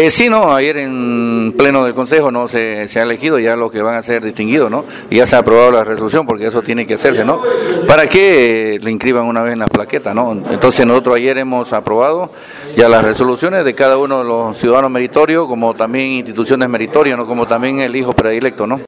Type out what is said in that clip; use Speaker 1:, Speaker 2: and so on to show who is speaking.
Speaker 1: Eh, sí, no, ayer en pleno del Consejo no se, se ha elegido ya lo que van a ser distinguidos, ¿no? Ya se ha aprobado la resolución porque eso tiene que hacerse, ¿no? Para que eh, le inscriban una vez en las plaquetas, ¿no? Entonces nosotros ayer hemos aprobado ya las resoluciones de cada uno de los ciudadanos meritorios, como también instituciones meritorias, ¿no? Como también el hijo predilecto, ¿no?